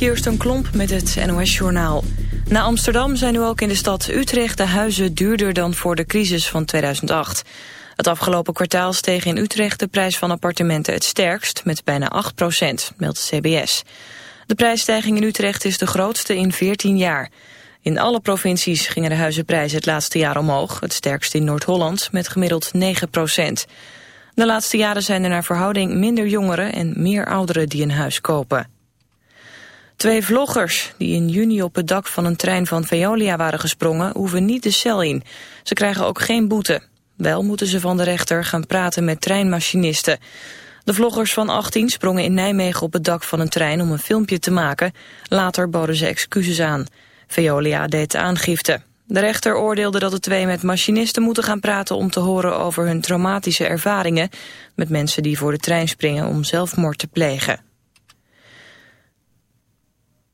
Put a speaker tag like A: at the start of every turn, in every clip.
A: Kirsten Klomp met het NOS-journaal. Na Amsterdam zijn nu ook in de stad Utrecht de huizen duurder dan voor de crisis van 2008. Het afgelopen kwartaal steeg in Utrecht de prijs van appartementen het sterkst, met bijna 8 procent, meldt CBS. De prijsstijging in Utrecht is de grootste in 14 jaar. In alle provincies gingen de huizenprijzen het laatste jaar omhoog, het sterkst in Noord-Holland met gemiddeld 9 procent. De laatste jaren zijn er naar verhouding minder jongeren en meer ouderen die een huis kopen. Twee vloggers die in juni op het dak van een trein van Veolia waren gesprongen... hoeven niet de cel in. Ze krijgen ook geen boete. Wel moeten ze van de rechter gaan praten met treinmachinisten. De vloggers van 18 sprongen in Nijmegen op het dak van een trein om een filmpje te maken. Later boden ze excuses aan. Veolia deed aangifte. De rechter oordeelde dat de twee met machinisten moeten gaan praten om te horen over hun traumatische ervaringen met mensen die voor de trein springen om zelfmoord te plegen.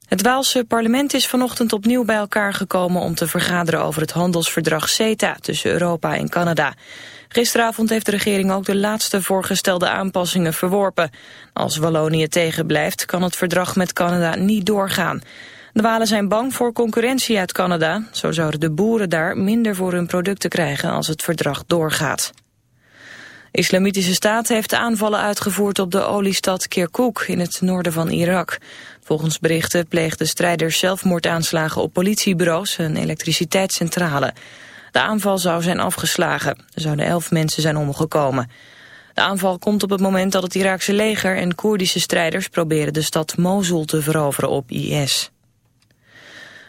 A: Het Waalse parlement is vanochtend opnieuw bij elkaar gekomen om te vergaderen over het handelsverdrag CETA tussen Europa en Canada. Gisteravond heeft de regering ook de laatste voorgestelde aanpassingen verworpen. Als Wallonië tegenblijft kan het verdrag met Canada niet doorgaan. De Walen zijn bang voor concurrentie uit Canada. Zo zouden de boeren daar minder voor hun producten krijgen als het verdrag doorgaat. Islamitische Staat heeft aanvallen uitgevoerd op de oliestad Kirkuk in het noorden van Irak. Volgens berichten pleegden strijders zelfmoordaanslagen op politiebureaus en elektriciteitscentrale. De aanval zou zijn afgeslagen. Er zouden elf mensen zijn omgekomen. De aanval komt op het moment dat het Iraakse leger en Koerdische strijders proberen de stad Mosul te veroveren op IS.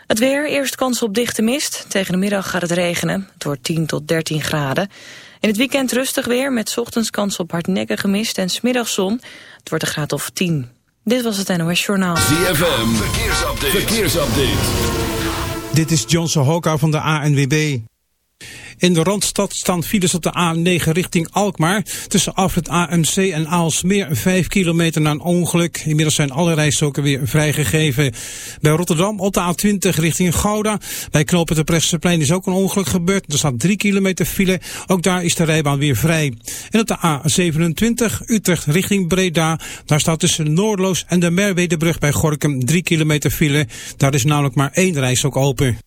A: Het weer, eerst kans op dichte mist. Tegen de middag gaat het regenen. Het wordt 10 tot 13 graden. In het weekend rustig weer met ochtends kans op hardnekkige mist en smiddags zon. Het wordt een graad of 10. Dit was het NOS Journaal.
B: ZFM, verkeersupdate. verkeersupdate.
C: Dit is Johnson Hoka van de ANWB. In de Randstad staan files op de A9 richting Alkmaar. Tussen afrit AMC en Aalsmeer 5 kilometer na een ongeluk. Inmiddels zijn alle rijstroken weer vrijgegeven. Bij Rotterdam op de A20 richting Gouda. Bij knopen de Presseplein is ook een ongeluk gebeurd. Er staat 3 kilometer file. Ook daar is de rijbaan weer vrij. En op de A27 Utrecht richting Breda. Daar staat tussen Noordloos en de Merwedebrug bij Gorkum 3 kilometer file. Daar is namelijk maar één rijstok open.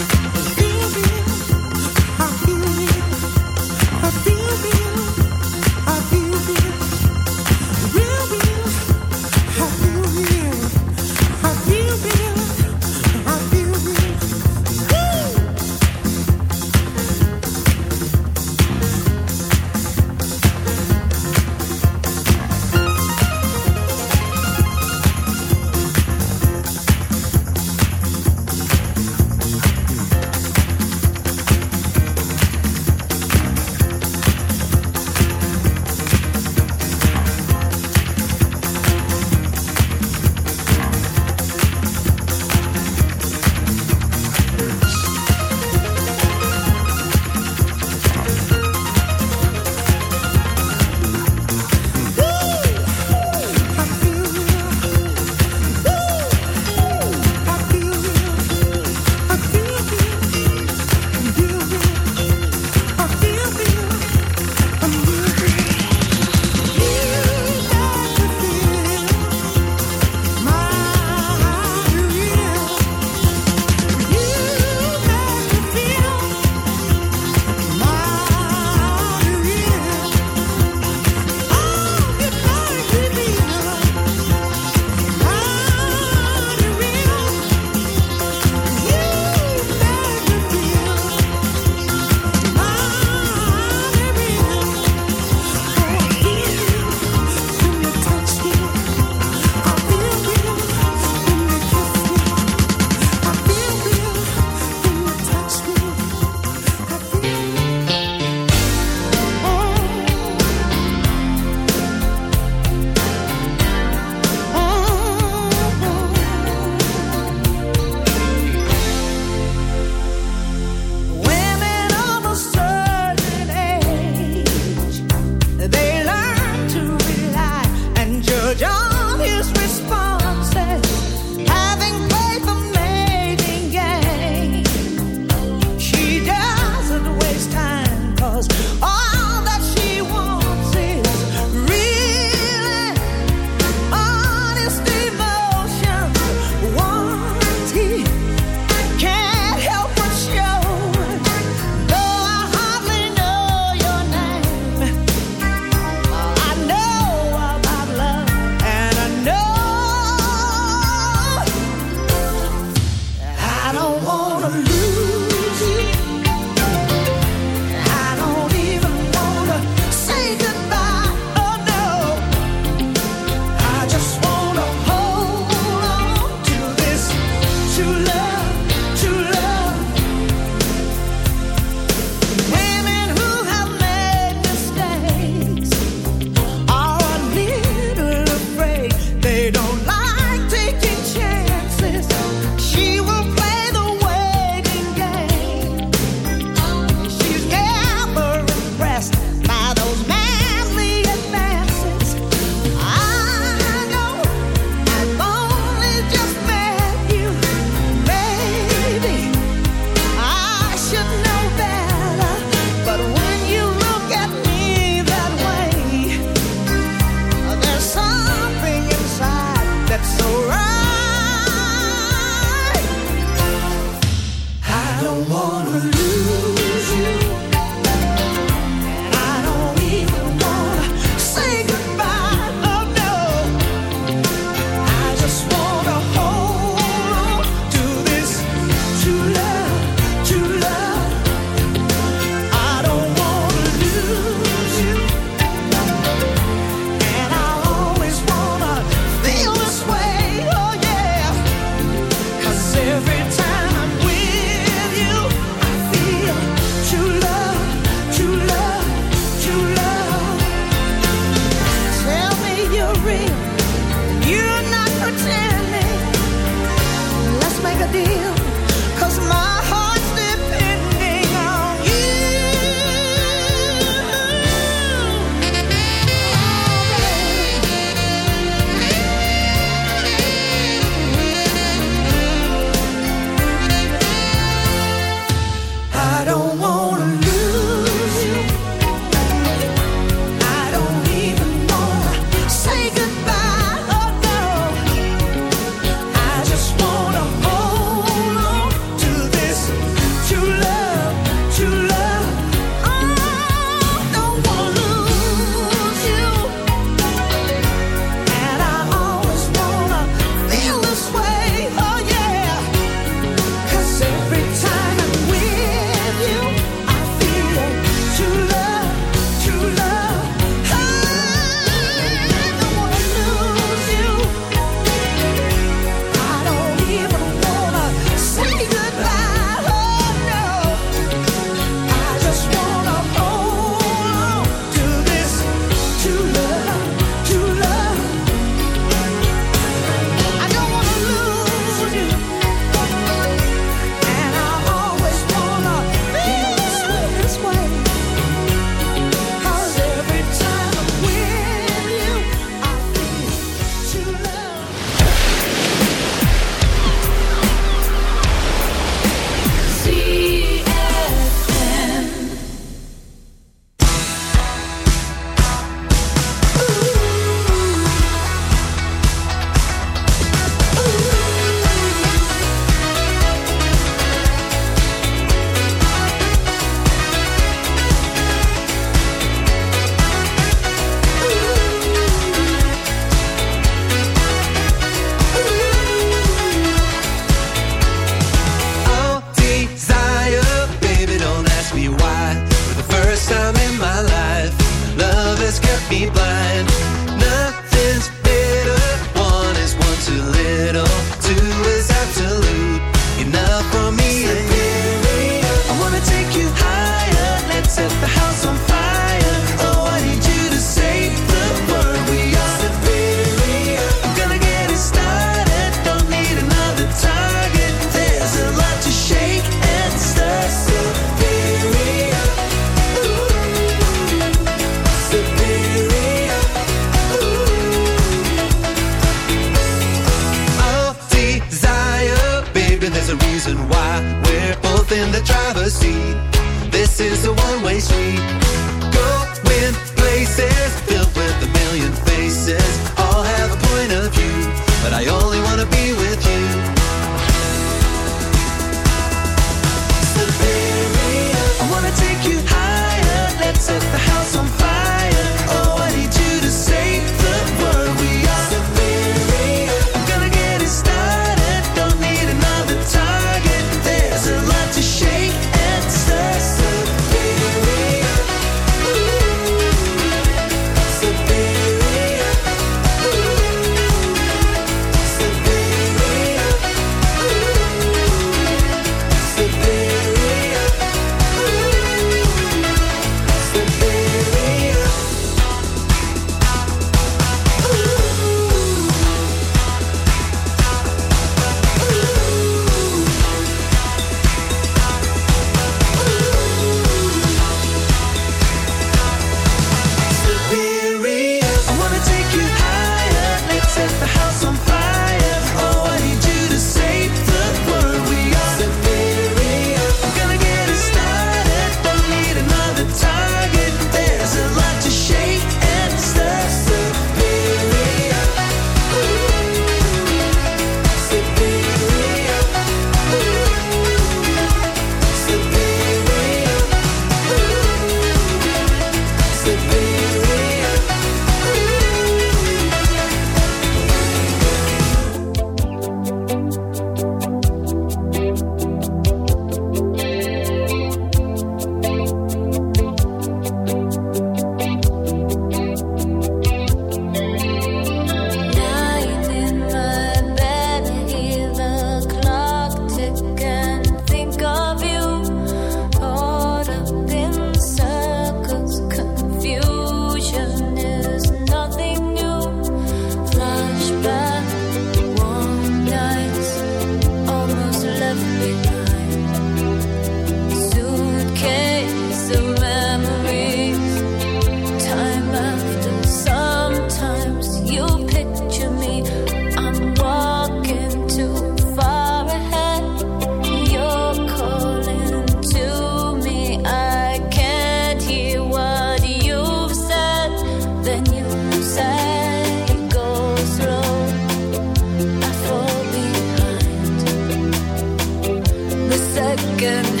D: broken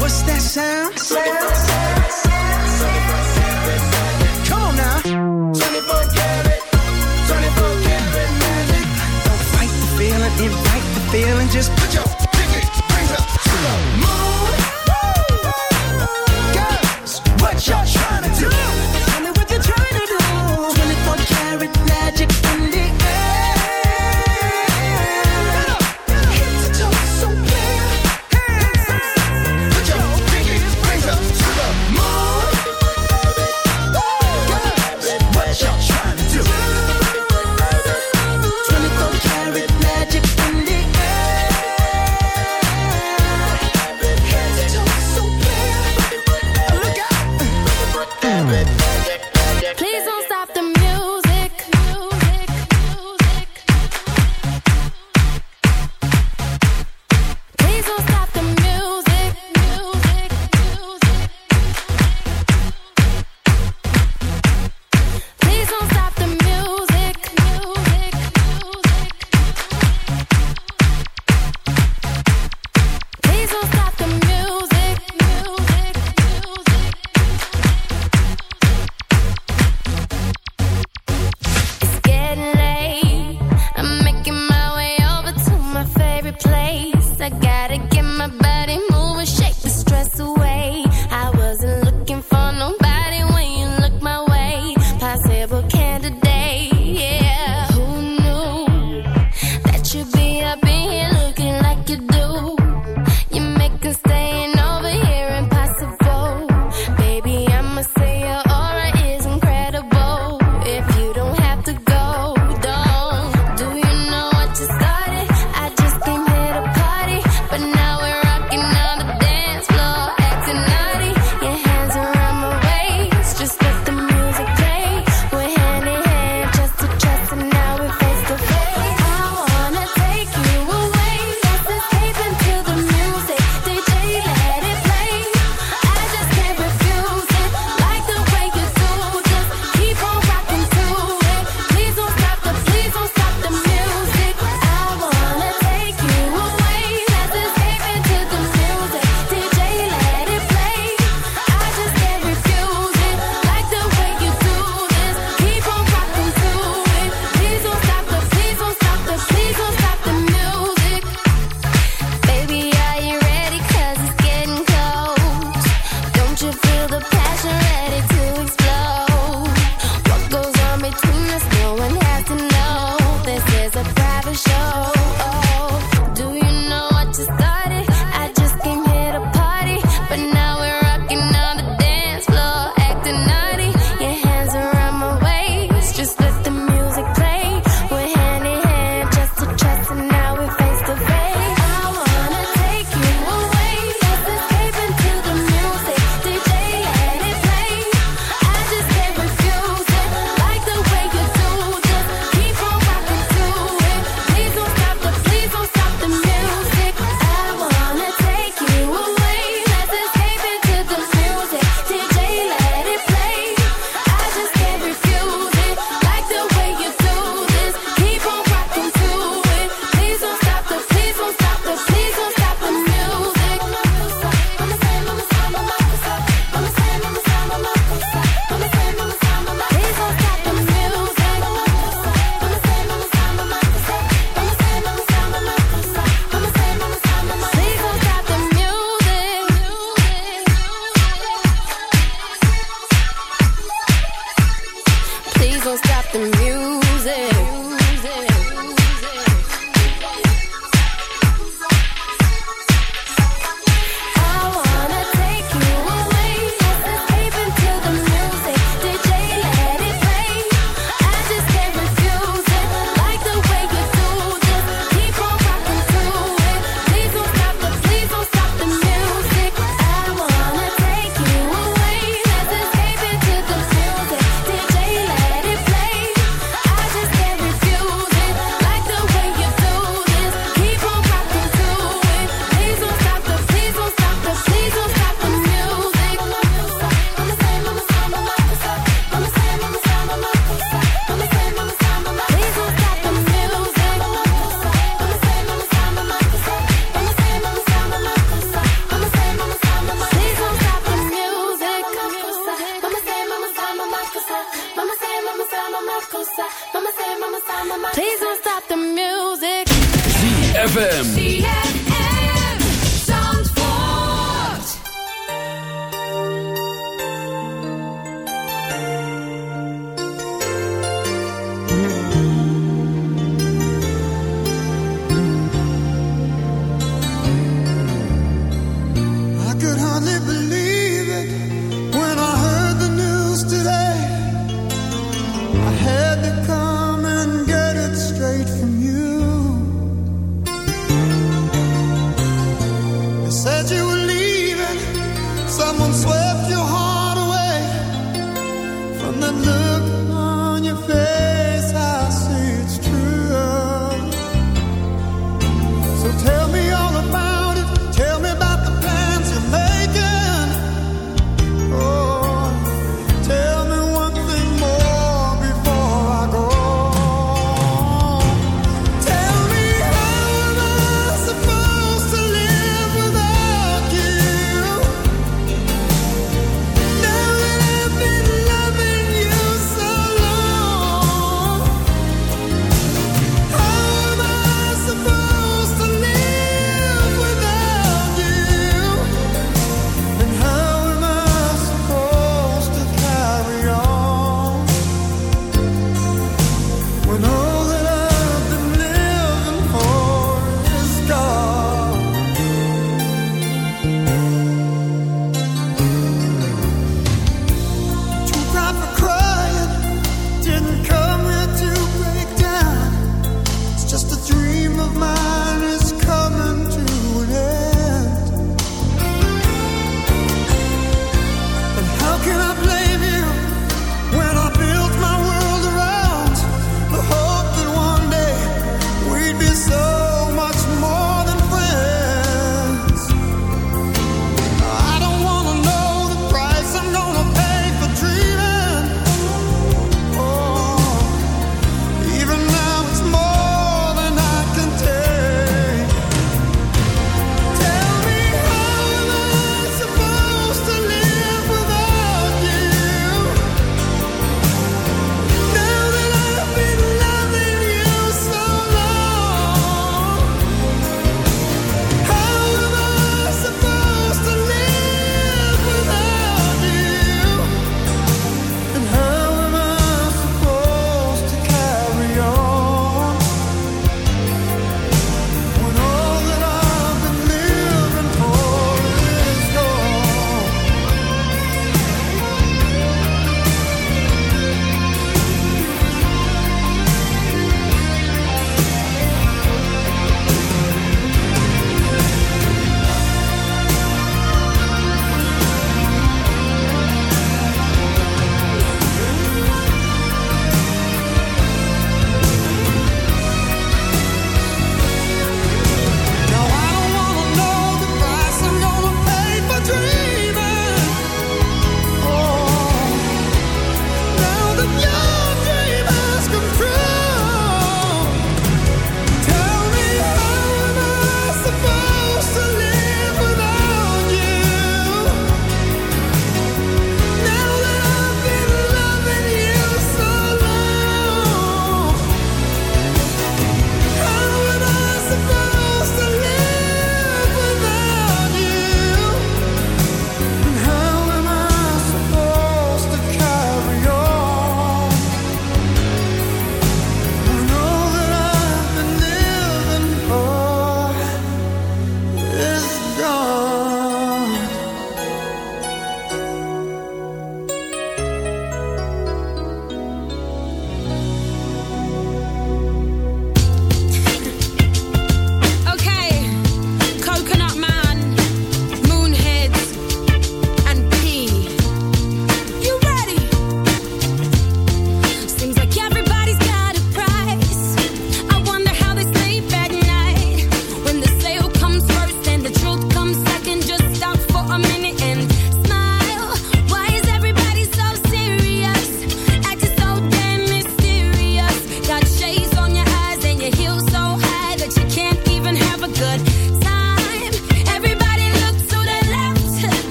E: What's that
F: sound? sound.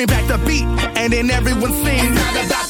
F: Bring back the beat, and then everyone sings. It's not about